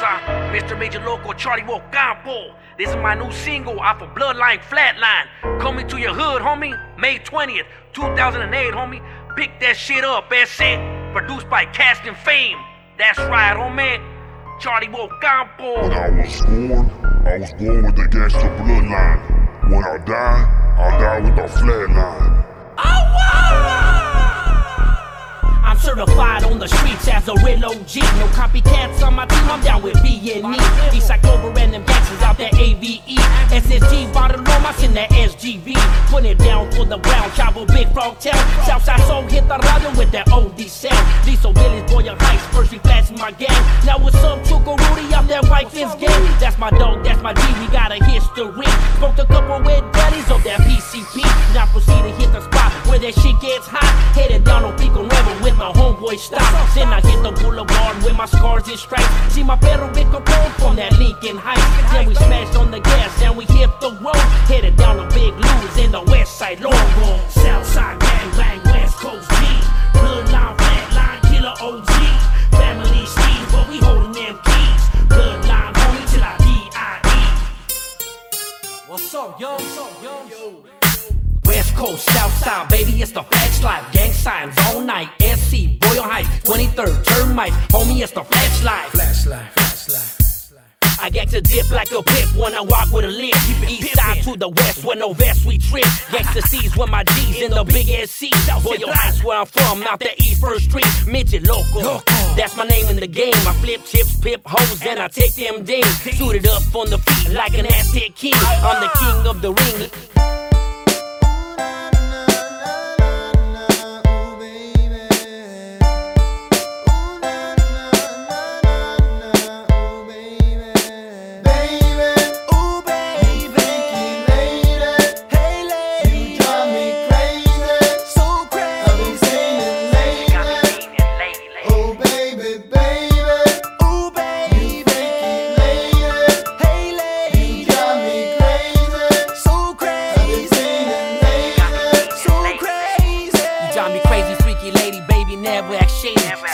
Mr. Midget Loco, Charlie Wocampo. This is my new single off of Bloodline Flatline. Coming to your hood, homie, May 20th, 2008, homie. Pick that shit up, that's it. Produced by Cast and Fame. That's right, homie. Charlie Wocampo. When I was born, I was born with the gangster bloodline. When I die, I'll die with the flatline. Certified on the streets as a real OG. No copycats on my team, I'm down with B and E. Eastside Clover and them gangsters out there AVE. SSG, Barrelomas in the SGV. Put it down for the brown, Chavo, Big Frog Town. Southside Soul hit the radio with that OD sound. Diesel Billy's Boyle Heights, first we in my gang. Now what's up, Rudy? I'm that white fence gang. That's my dog, that's my G, my scars and stripes. See my perro Big Capone from that Lincoln Heights. Then we smashed on the gas and we hit the road. Headed down to Big Lou's in the West Side Logo. Southside gang bang, West Coast G. Bloodline, flatline, killer OG. Family Steve, but we holding them keys. Bloodline, homie till I D.I.E. What's up, yo? What's up, yo? West Coast, South Side, baby, it's the flashlight. Gang signs all night. SC, Boyle Heights, 23rd, Termite. Homie, it's the flashlight. Flashlight, flashlight. I get to dip like a pip when I walk with a limp. East side to the west, with no vest we trip. Gangsta C's with my G's in the big ass C. Boyle Heights where I'm from, out the East First Street. Midget Loco, that's my name in the game. I flip chips, pip hoes, and I take them dings. Suited up on the feet like an Aztec king. I'm the king of the ring.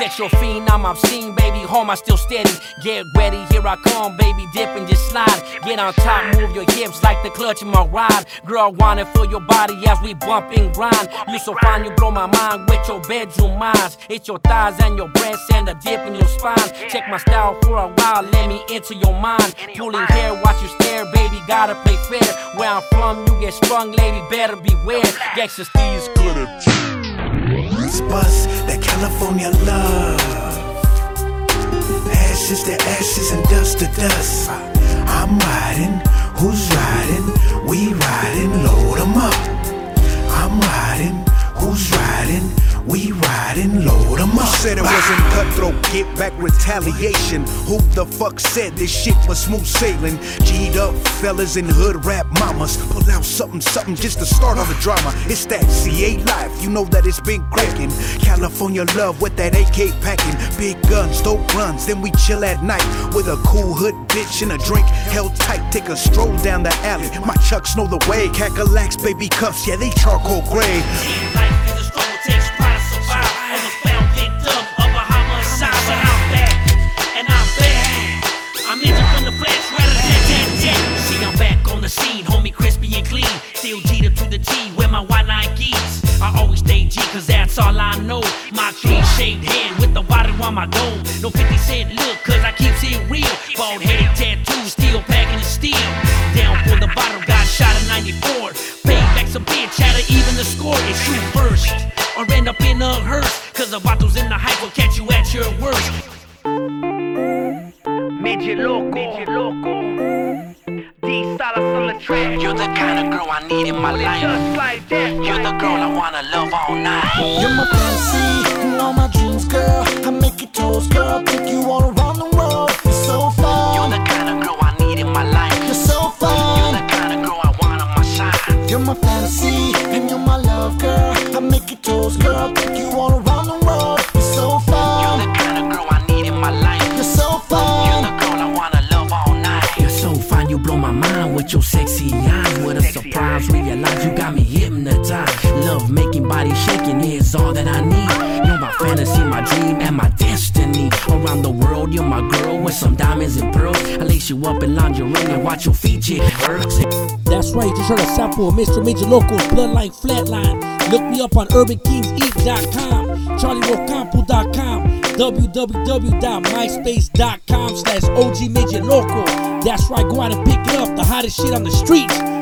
Sexual fiend, I'm obscene, baby, home, I still steady. Get ready, here I come, baby, dip and just slide. Get on top, move your hips like the clutch in my ride. Girl, I wanna feel your body as we bump and grind. You so fine, you blow my mind with your bedroom eyes. It's your thighs and your breasts and the dip in your spine. Check my style for a while, let me into your mind. Pulling hair, watch you stare, baby, gotta play fair. Where I'm from, you get sprung, lady, better beware. Gangsta Steve's good It's bust that California love. Ashes to ashes and dust to dust. I'm riding, who's riding? Said it wasn't cutthroat, get back retaliation. Who the fuck said this shit was smooth sailing? G'd up fellas and hood rap mamas. Pull out something, something just to start all the drama. It's that CA life, you know that it's been cracking. California love with that AK packing. Big guns, dope runs, then we chill at night with a cool hood bitch and a drink held tight. Take a stroll down the alley. My chucks know the way. Cadillacs, baby cuffs, yeah, they charcoal gray. Clean. Still G to the T, with my white line geese. I always stay G, cause that's all I know. My clean shaved head with the bottle on my gold. No 50 cent look, cause I keeps it real. Bald headed tattoo, still packing the steel. Down for the bottle, got shot in 94. Paid back some bitch, had to even the score and shoot first. Or end up in a hearse, cause the bottles in the hype will catch you at your worst. Midget Loco. Midget Loco. You're the kind of girl I need in my life. Just like that. You're the girl I wanna love all night. You're my fantasy, you are my dreams, girl. I make it yours, girl. Take you all around the world. You're so You're the kind of girl I need in my life. you're so You're the kind of girl I want on my side. You're my fantasy, and you're my love, girl. I make it yours, girl. Take you all with your sexy eyes. What a surprise, realize you got me hypnotized. Love making, body shaking is all that I need. You're my fantasy, my dream, and my destiny. Around the world, you're my girl with some diamonds and pearls. I lace you up in lingerie and watch your feet jig works. That's right, just heard a sample of Mr. Midget Loco's Bloodline Flatline. Look me up on UrbanKingsEat.com, CharlieWocampo.com, www.myspace.com slash OG. That's right, go out and pick it up, the hottest shit on the streets.